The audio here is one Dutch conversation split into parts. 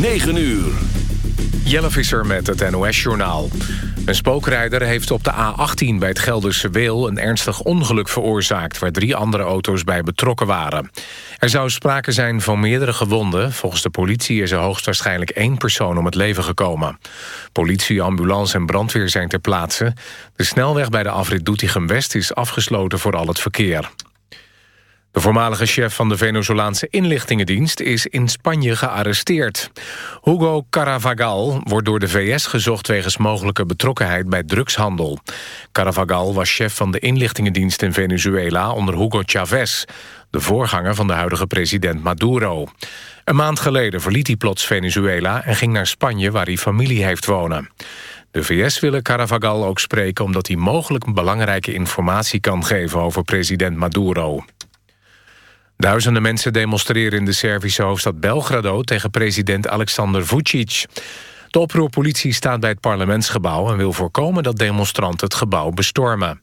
9 uur. Jelle Visser met het NOS-journaal. Een spookrijder heeft op de A18 bij het Gelderse Weel... een ernstig ongeluk veroorzaakt... waar drie andere auto's bij betrokken waren. Er zou sprake zijn van meerdere gewonden. Volgens de politie is er hoogstwaarschijnlijk één persoon om het leven gekomen. Politie, ambulance en brandweer zijn ter plaatse. De snelweg bij de afrit Doetinchem-West is afgesloten voor al het verkeer. De voormalige chef van de Venezolaanse inlichtingendienst is in Spanje gearresteerd. Hugo Caravagal wordt door de VS gezocht wegens mogelijke betrokkenheid bij drugshandel. Caravagal was chef van de inlichtingendienst in Venezuela onder Hugo Chavez, de voorganger van de huidige president Maduro. Een maand geleden verliet hij plots Venezuela en ging naar Spanje waar hij familie heeft wonen. De VS willen Caravagal ook spreken omdat hij mogelijk belangrijke informatie kan geven over president Maduro. Duizenden mensen demonstreren in de Servische hoofdstad Belgrado... tegen president Alexander Vucic. De oproerpolitie staat bij het parlementsgebouw... en wil voorkomen dat demonstranten het gebouw bestormen.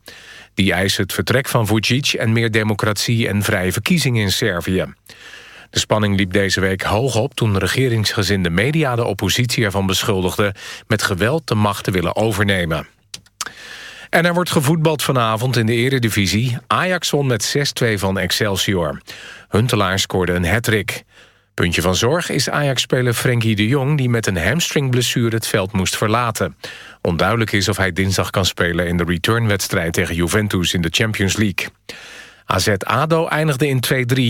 Die eisen het vertrek van Vucic en meer democratie... en vrije verkiezingen in Servië. De spanning liep deze week hoog op toen de regeringsgezinde media... de oppositie ervan beschuldigde met geweld de macht te willen overnemen. En er wordt gevoetbald vanavond in de eredivisie. Ajax won met 6-2 van Excelsior. Huntelaar scoorde een hat-trick. Puntje van zorg is Ajax-speler Frenkie de Jong... die met een hamstringblessure het veld moest verlaten. Onduidelijk is of hij dinsdag kan spelen... in de returnwedstrijd tegen Juventus in de Champions League. AZ-ADO eindigde in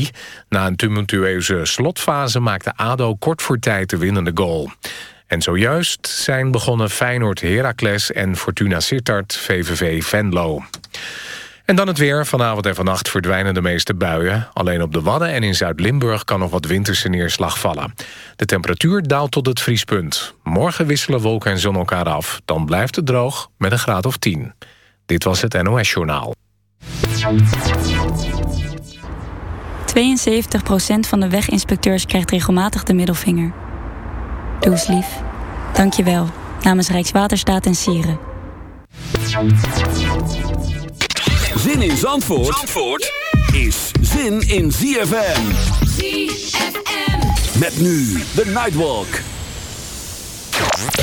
2-3. Na een tumultueuze slotfase maakte ADO kort voor tijd de winnende goal. En zojuist zijn begonnen Feyenoord Heracles en Fortuna Sittard VVV Venlo. En dan het weer. Vanavond en vannacht verdwijnen de meeste buien. Alleen op de Wadden en in Zuid-Limburg kan nog wat winterse neerslag vallen. De temperatuur daalt tot het vriespunt. Morgen wisselen wolken en zon elkaar af. Dan blijft het droog met een graad of 10. Dit was het NOS Journaal. 72% van de weginspecteurs krijgt regelmatig de middelvinger. Doe eens lief. Dank je wel. Namens Rijkswaterstaat en Sieren. Zin in Zandvoort, Zandvoort is zin in ZFM. ZFM. Met nu de Nightwalk.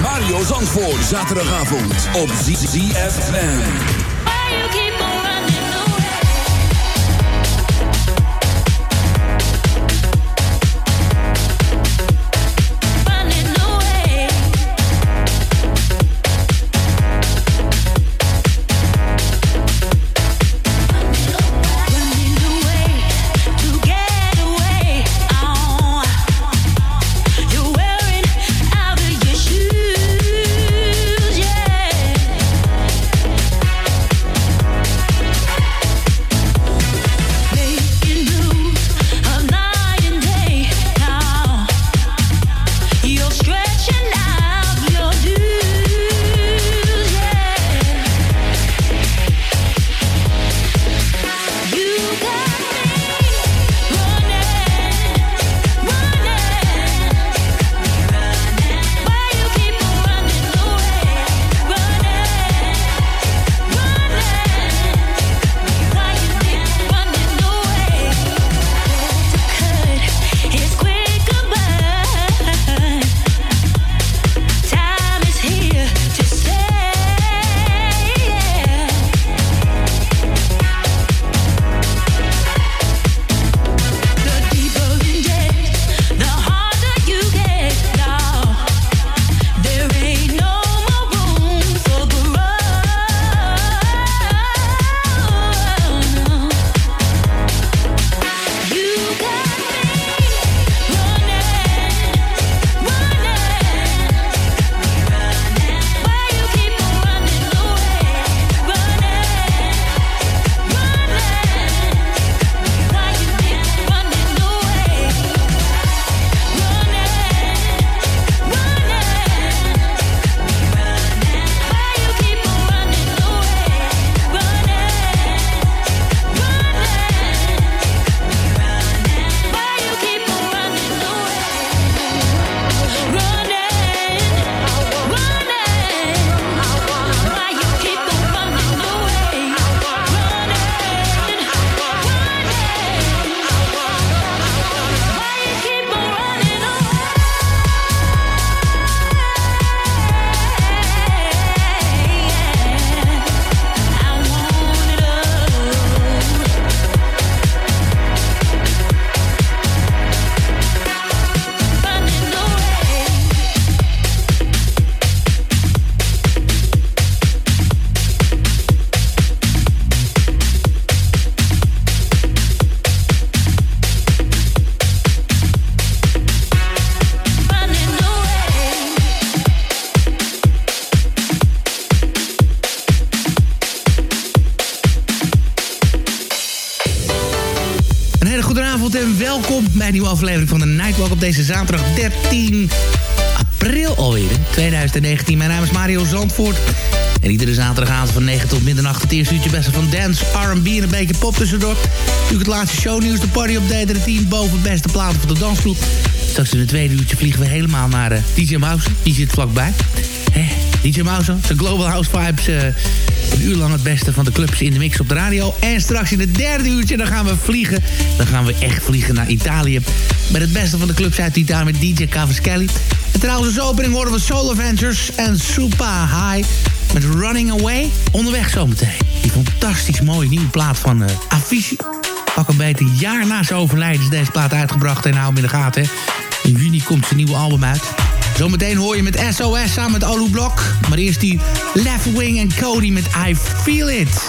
Mario Zandvoort. Zaterdagavond op ZFM. Bij een nieuwe aflevering van de Nightwalk op deze zaterdag 13 april alweer, 2019. Mijn naam is Mario Zandvoort. En iedere zaterdagavond van 9 tot middernacht het eerste uurtje beste van dance, R&B en een beetje pop tussendoor. Natuurlijk het laatste shownieuws, de party update de 10 boven beste platen van de dansgroep. Straks in het tweede uurtje vliegen we helemaal naar uh, eh, DJ Mouse. Die zit vlakbij. DJ Mouse, zijn Global House Vibes... Uh, een uur lang het beste van de clubs in de mix op de radio. En straks in het derde uurtje, dan gaan we vliegen. Dan gaan we echt vliegen naar Italië. Met het beste van de clubs uit Italië met DJ Cavaschelli. En trouwens als opening horen we Soul Adventures en Super High met Running Away. Onderweg zometeen. Die fantastisch mooie nieuwe plaat van uh, Avicii. Pak een beetje een jaar na zijn overlijden is deze plaat uitgebracht. En hou hem in de gaten. In juni komt zijn nieuwe album uit. Zometeen hoor je met SOS samen met Olu Blok. Maar eerst die Left Wing en Cody met I Feel It.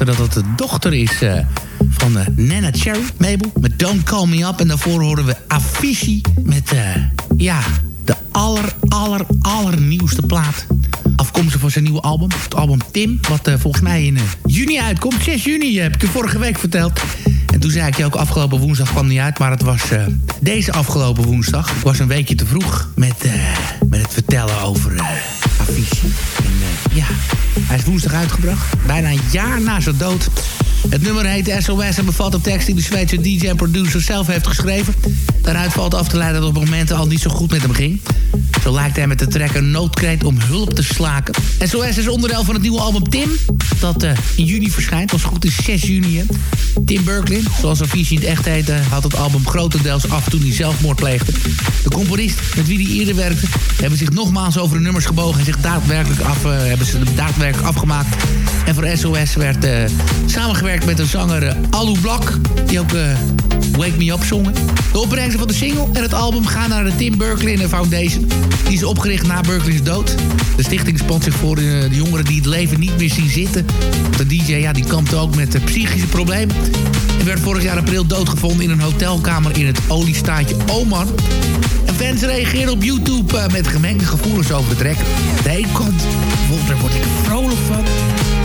achter dat het de dochter is eh, van eh, Nana Cherry. Mabel, met Don't Call Me Up. En daarvoor horen we Avicii met, eh, ja, de aller, aller, allernieuwste plaat. Afkomstig van zijn nieuwe album. Het album Tim, wat volgens mij in juni uitkomt. 6 juni, heb ik je vorige week verteld. En toen zei ik je ook, afgelopen woensdag kwam niet uit. Maar het was deze afgelopen woensdag. Ik was een weekje te vroeg met, met het vertellen over uh, Avicii. En ja, hij is woensdag uitgebracht. Bijna een jaar na zijn dood. Het nummer heet SOS en bevat een tekst die de Zweedse DJ en producer zelf heeft geschreven. Daaruit valt af te leiden dat het op momenten al niet zo goed met hem ging. Zo lijkt hij met de track een noodkreet om hulp te slaken. SOS is onderdeel van het nieuwe album Tim, dat eh, in juni verschijnt. Als goed is 6 juni. Tim Berklin, zoals Avicii in het echt heette, had het album grotendeels af toen hij zelfmoord pleegde. De componist met wie hij eerder werkte, hebben zich nogmaals over de nummers gebogen en zich daadwerkelijk af, eh, hebben ze daadwerkelijk afgemaakt. En voor SOS werd eh, samengewerkt met de zanger eh, Alu Blak, die ook eh, Wake Me Up zongen. De opbrengsten van de single en het album gaan naar de Tim Berklin Foundation. Die is opgericht na Berklin's dood. De stichting spant zich voor de, de jongeren die het leven niet meer zien zitten. De DJ ja, die kampte ook met eh, psychische problemen. En werd vorig jaar april doodgevonden in een hotelkamer in het oliestaatje Oman. En fans reageerden op YouTube eh, met gemengde gevoelens over de track. De ene kant daar word ik vrolijk van.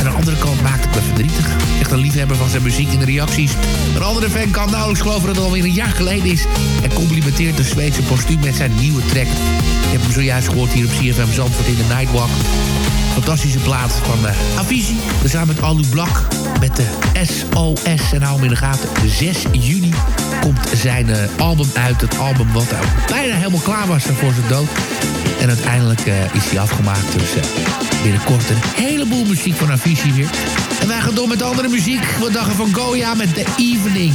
Aan de andere kant maakt het me verdrietig. Echt een liefhebber van zijn muziek in de reacties. Een andere fan kan nauwelijks geloven dat het alweer een jaar geleden is. En complimenteert de Zweedse postuum met zijn nieuwe track. Je hebt hem zojuist gehoord hier op CFM Zandvoort in de Nightwalk. Fantastische plaat van uh, Avicii. Samen met Alu Blak. Met de SOS. En hou hem in de gaten. 6 juni komt zijn uh, album uit. Het album wat bijna helemaal klaar was voor zijn dood. En uiteindelijk uh, is hij afgemaakt. Dus binnenkort een heleboel muziek van Avicii weer. En wij gaan door met andere muziek. We dagen van Goya met The Evening.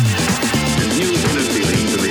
The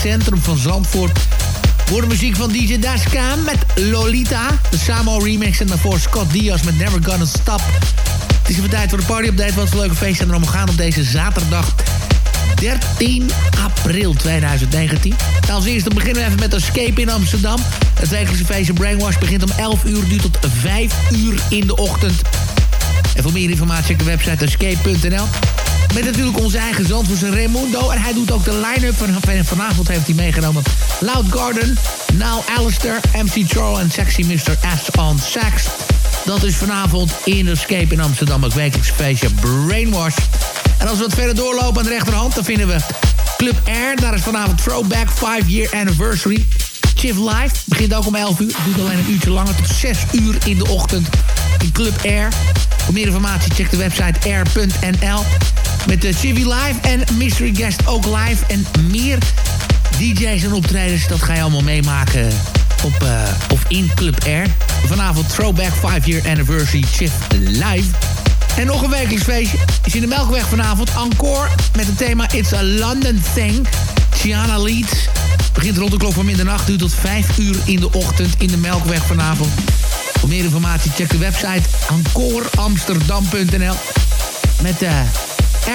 centrum van Zandvoort. Voor de muziek van DJ Dashka met Lolita. De Samo remix en daarvoor Scott Diaz met Never Gonna Stop. Het is even tijd voor de party-update. Wat een leuke feest en er gaan op deze zaterdag 13 april 2019. Nou, als eerste beginnen we even met Escape in Amsterdam. Het wekelijkse feestje Brainwash begint om 11 uur, duurt tot 5 uur in de ochtend. En voor meer informatie check de website escape.nl. Met natuurlijk onze eigen zandvoerse Raimundo. En hij doet ook de line-up. Van, vanavond heeft hij meegenomen Loud Garden, Now Alistair, MC Charles en Sexy Mr. S on Sax. Dat is vanavond in Escape in Amsterdam. Het wekelijkse feestje Brainwash. En als we wat verder doorlopen aan de rechterhand... dan vinden we Club Air. Daar is vanavond Throwback 5 Year Anniversary. Chief Live begint ook om 11 uur. Doet alleen een uurtje langer tot 6 uur in de ochtend in Club Air. Voor meer informatie check de website air.nl. Met de Chivy Live en Mystery Guest ook live. En meer DJ's en optredens, dat ga je allemaal meemaken op, uh, of in Club Air. Vanavond Throwback 5 Year Anniversary Chief Live. En nog een wekelijks is in de Melkweg vanavond. Encore met het thema It's a London Thing. Tiana Leeds begint rond de klok van middernacht. Duurt tot 5 uur in de ochtend in de Melkweg vanavond. Voor meer informatie check de website encoreamsterdam.nl. Met uh,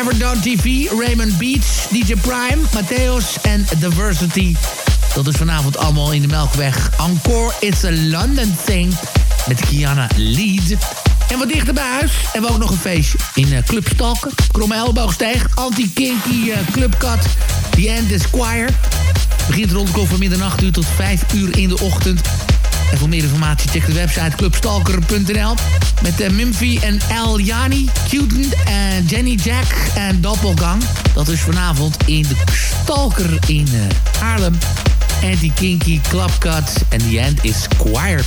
Everdon TV, Raymond Beats, DJ Prime, Matthäus en Diversity. Dat is vanavond allemaal in de Melkweg. Encore It's a London Thing met Kiana Lead. En wat dichter bij huis hebben we ook nog een feestje in uh, Club Stalken. Kromme Elleboogsteeg, Anti-Kinky uh, Clubcut, The End Esquire. Begint rond de van middernacht uur tot 5 uur in de ochtend. En voor meer informatie check de website clubstalker.nl. Met uh, Mimfy en El Jani, Cutent en Jenny Jack en Doppelgang. Dat is vanavond in de Stalker in uh, Haarlem. Anti-Kinky, Clubcut en The End is Squire.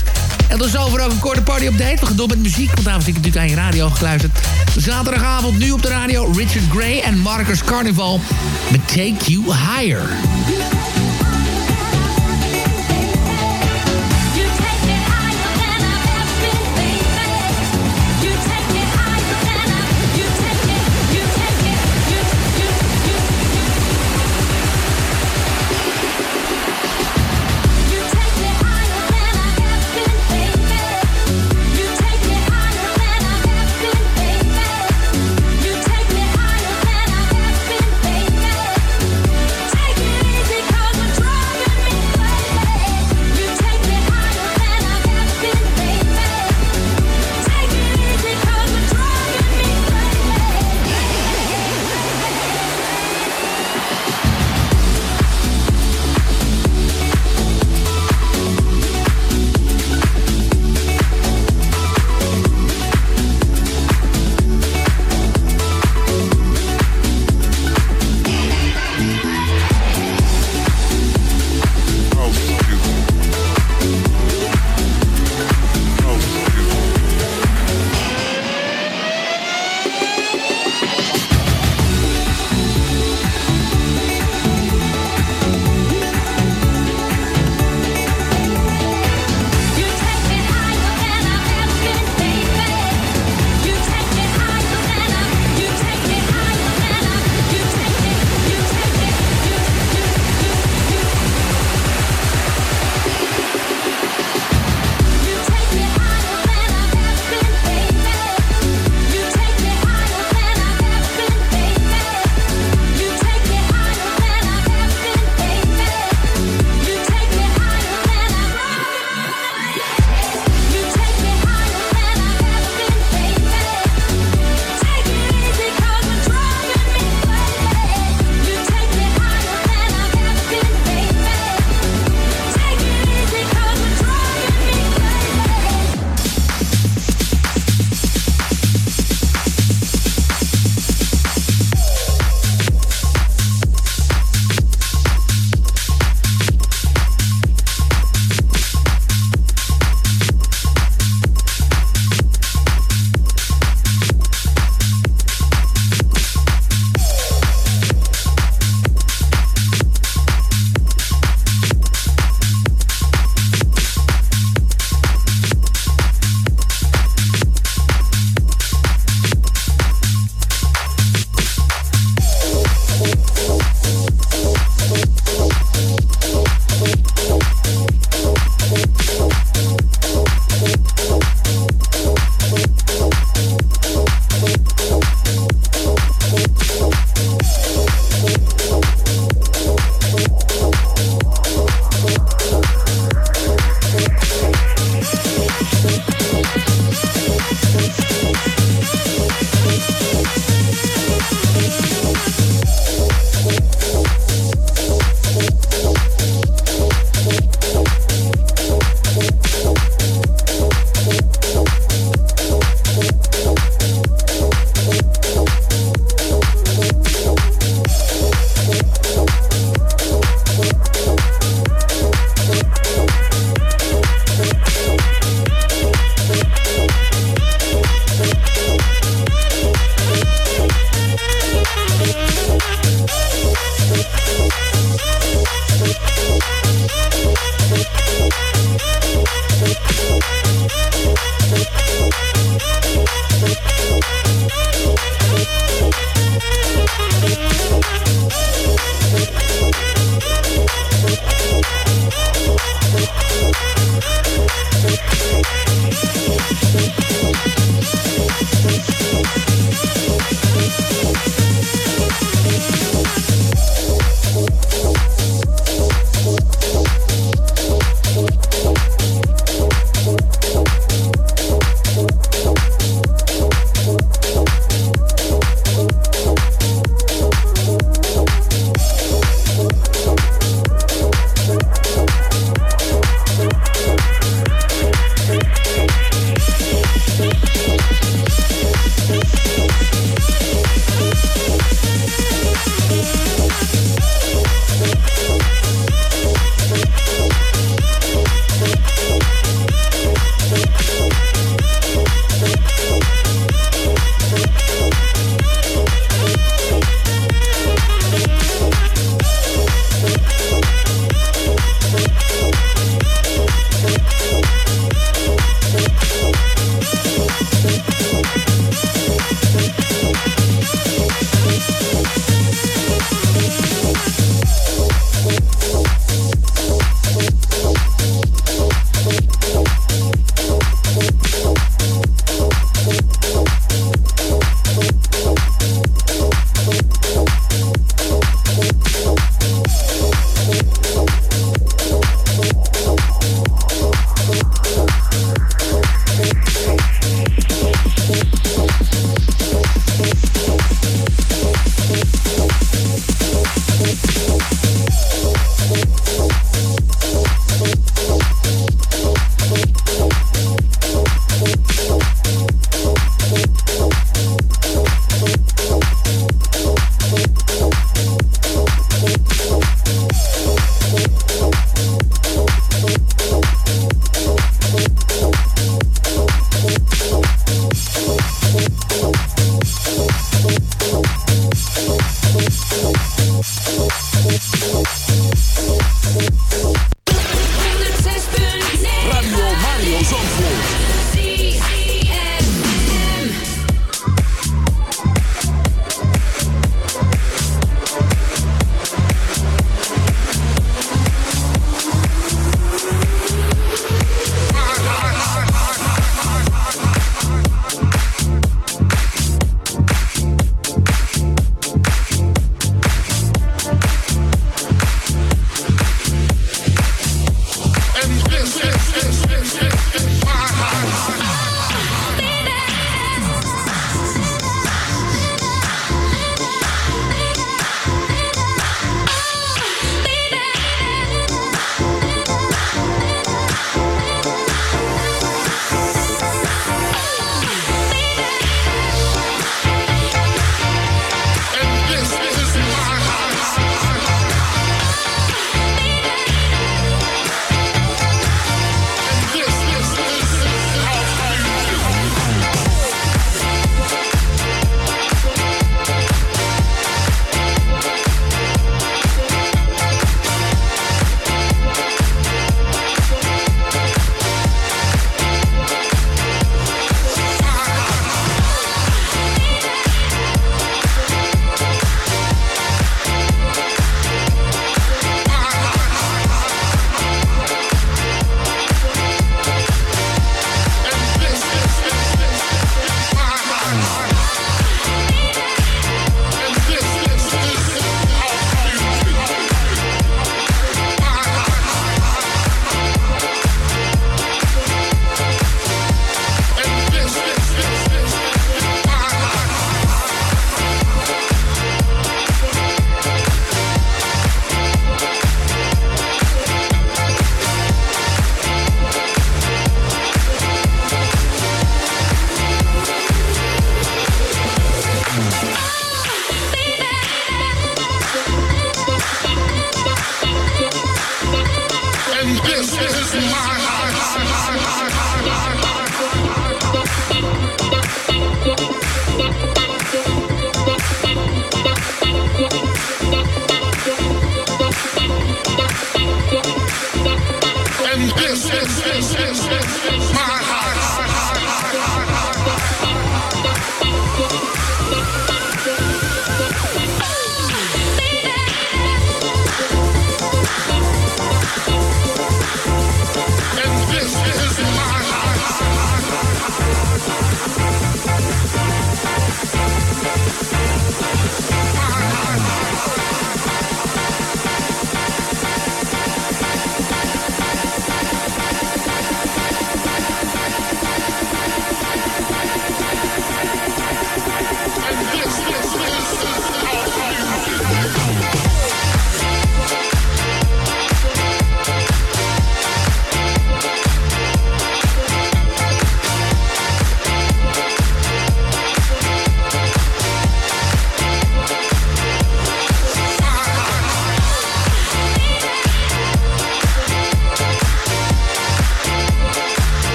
En tot zover ook een korte party-update. We gaan door met muziek, want daarom ik natuurlijk aan je radio geluisterd. Zaterdagavond nu op de radio Richard Gray en Marcus Carnival met Take You Higher.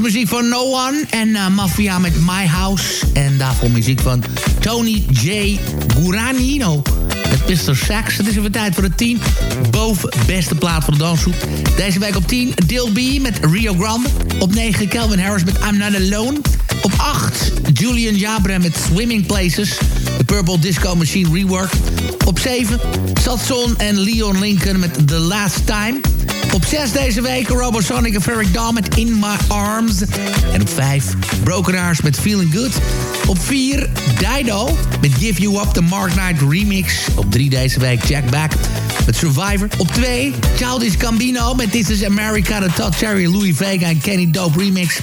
Muziek van No One en uh, Mafia met My House. En daarvoor muziek van Tony J. Guranino met Mr. Sax. Het is even tijd voor de 10 boven beste plaat van de dansgroep. Deze week op 10 Dil B met Rio Grande. Op 9 Calvin Harris met I'm Not Alone. Op 8 Julian Jabre met Swimming Places. De Purple Disco Machine Rework. Op 7 Satson en Leon Lincoln met The Last Time. Op 6 deze week Robosonic en Ferric Dawn met In My Arms. En op 5 Broken Hearts met Feeling Good. Op 4 Dido met Give You Up, de Mark Knight remix. Op 3 deze week Jack Back met Survivor. Op 2 Childish Gambino met This Is America, de Todd Cherry, Louis Vega en Kenny Dope remix.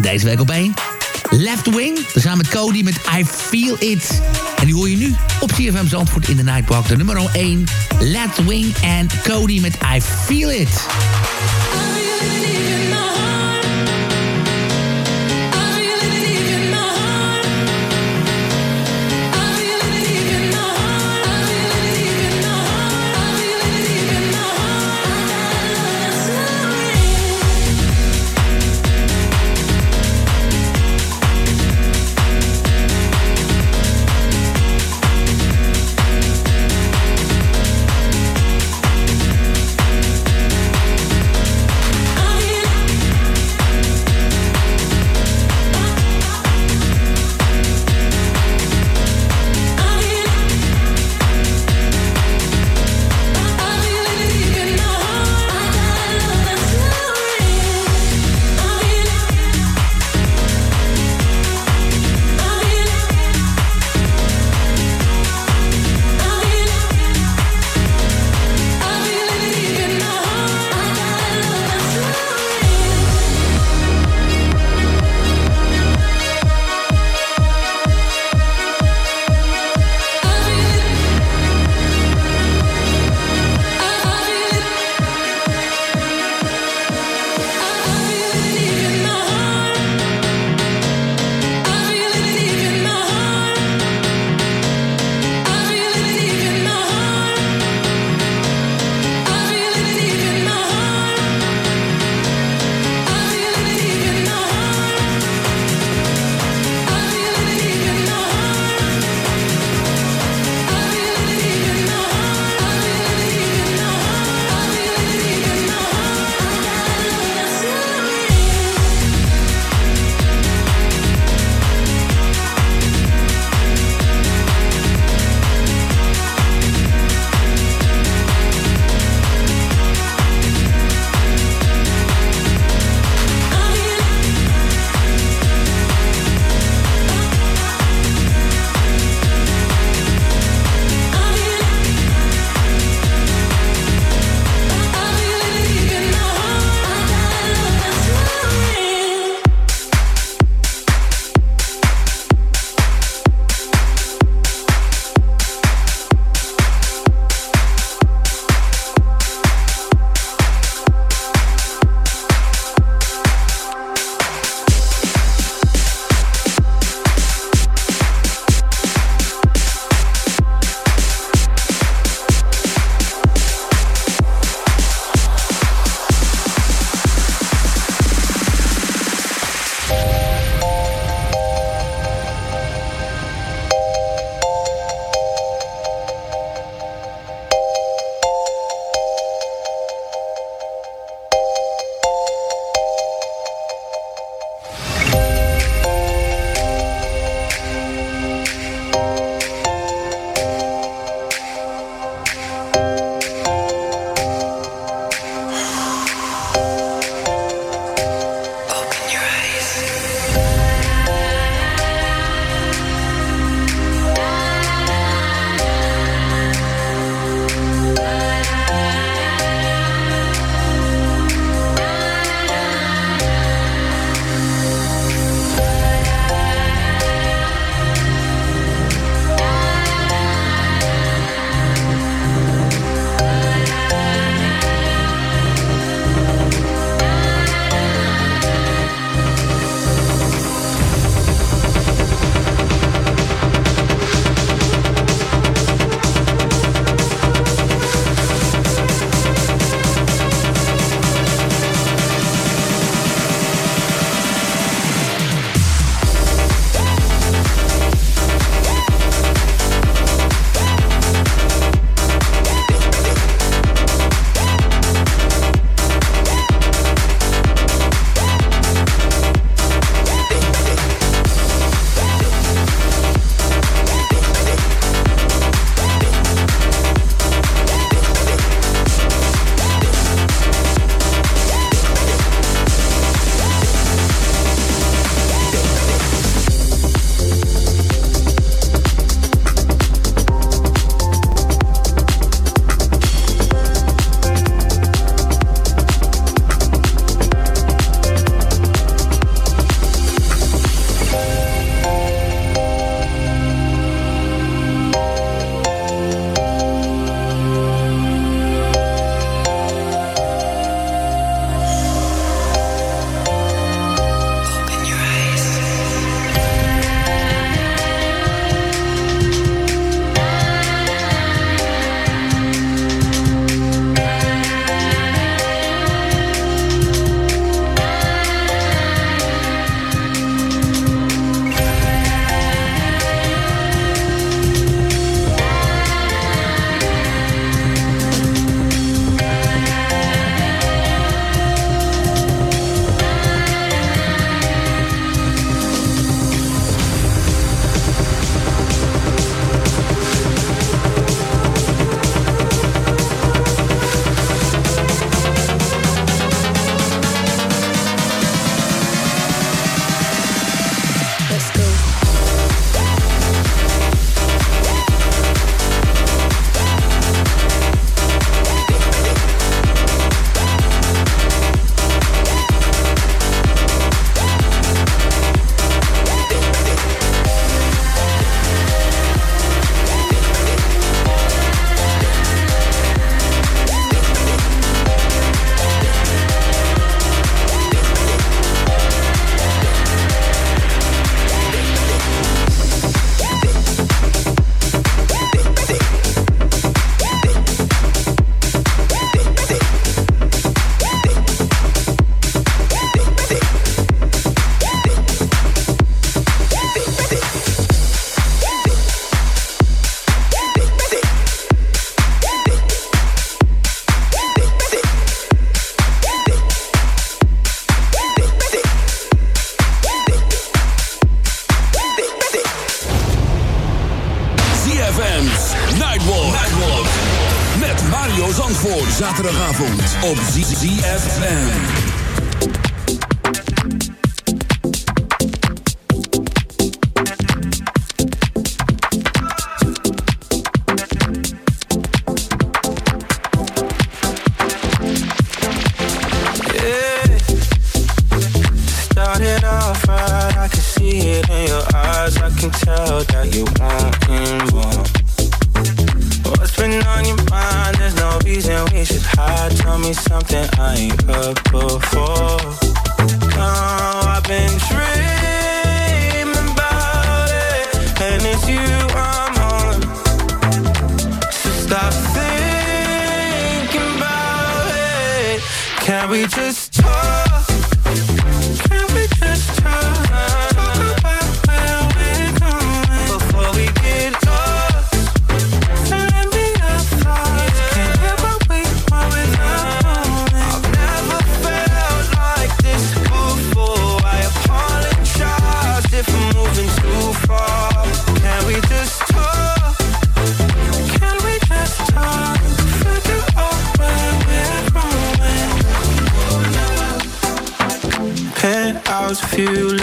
Deze week op 1 Left Wing, samen met Cody met I Feel It. En die hoor je nu op CFM Zandvoort in de Nightwalk. De nummer 1, Left Wing en Cody met I Feel It.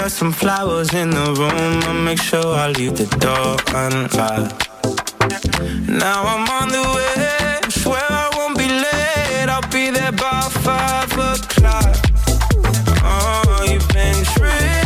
Left some flowers in the room. I'll make sure I leave the door unlocked. Now I'm on the way. Swear I won't be late. I'll be there by five o'clock. Oh, you've been dreaming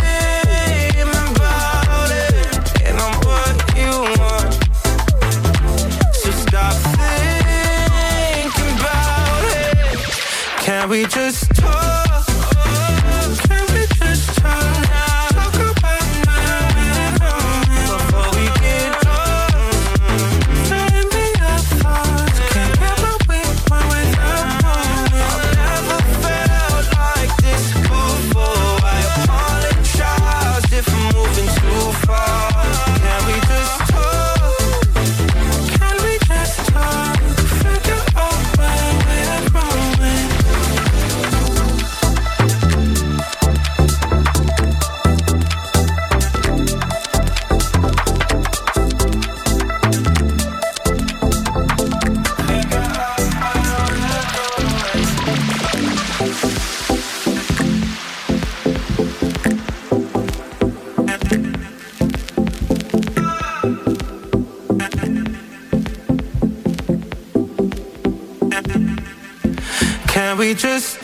we just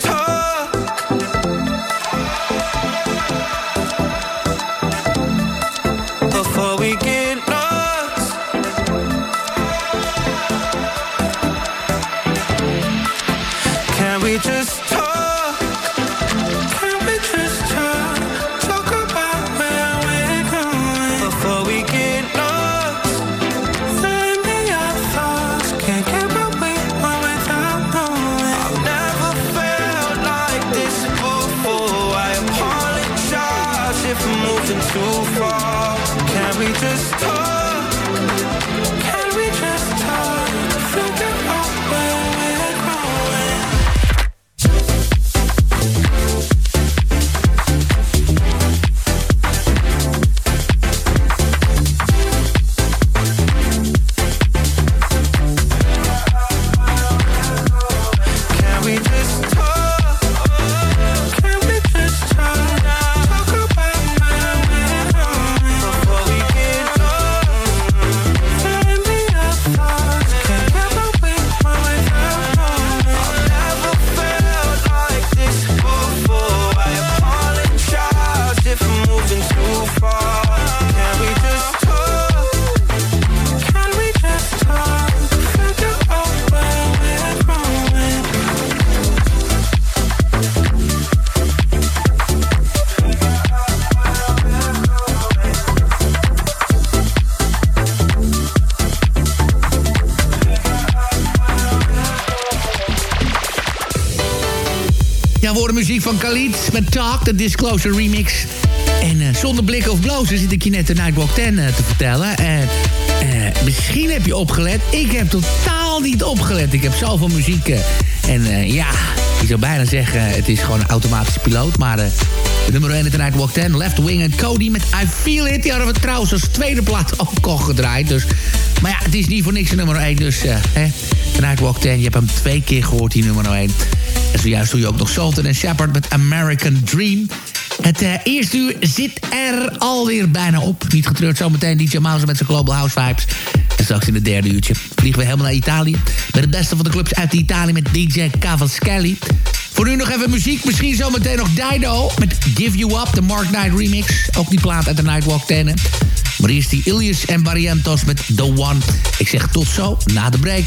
Khalid met Talk, de Disclosure remix. En eh, zonder blikken of blozen zit ik je net de Nightwalk 10 eh, te vertellen. En eh, misschien heb je opgelet. Ik heb totaal niet opgelet. Ik heb zoveel muziek. en ja, ik zou bijna zeggen, het is gewoon een automatische piloot. Maar nummer 1 in de Nightwalk 10, Left Wing en Cody met I Feel It. Die hadden we trouwens als tweede plaat ook al gedraaid. Dus. Maar ja, het is niet voor niks nummer 1. Dus uh, hè, de Nightwalk 10, je hebt hem twee keer gehoord, die nummer 1. En zojuist doe je ook nog Sultan en Shepard met American Dream. Het uh, eerste uur zit er alweer bijna op. Niet getreurd zometeen DJ Mouse met zijn Global House Vibes. En straks in het derde uurtje vliegen we helemaal naar Italië. Met het beste van de clubs uit Italië met DJ Cavaschelli. Voor nu nog even muziek. Misschien zometeen nog Dido met Give You Up, de Mark Knight remix. Ook die plaat uit de Nightwalk 10. Maar eerst die Ilias en Barrientos met The One. Ik zeg tot zo, na de break.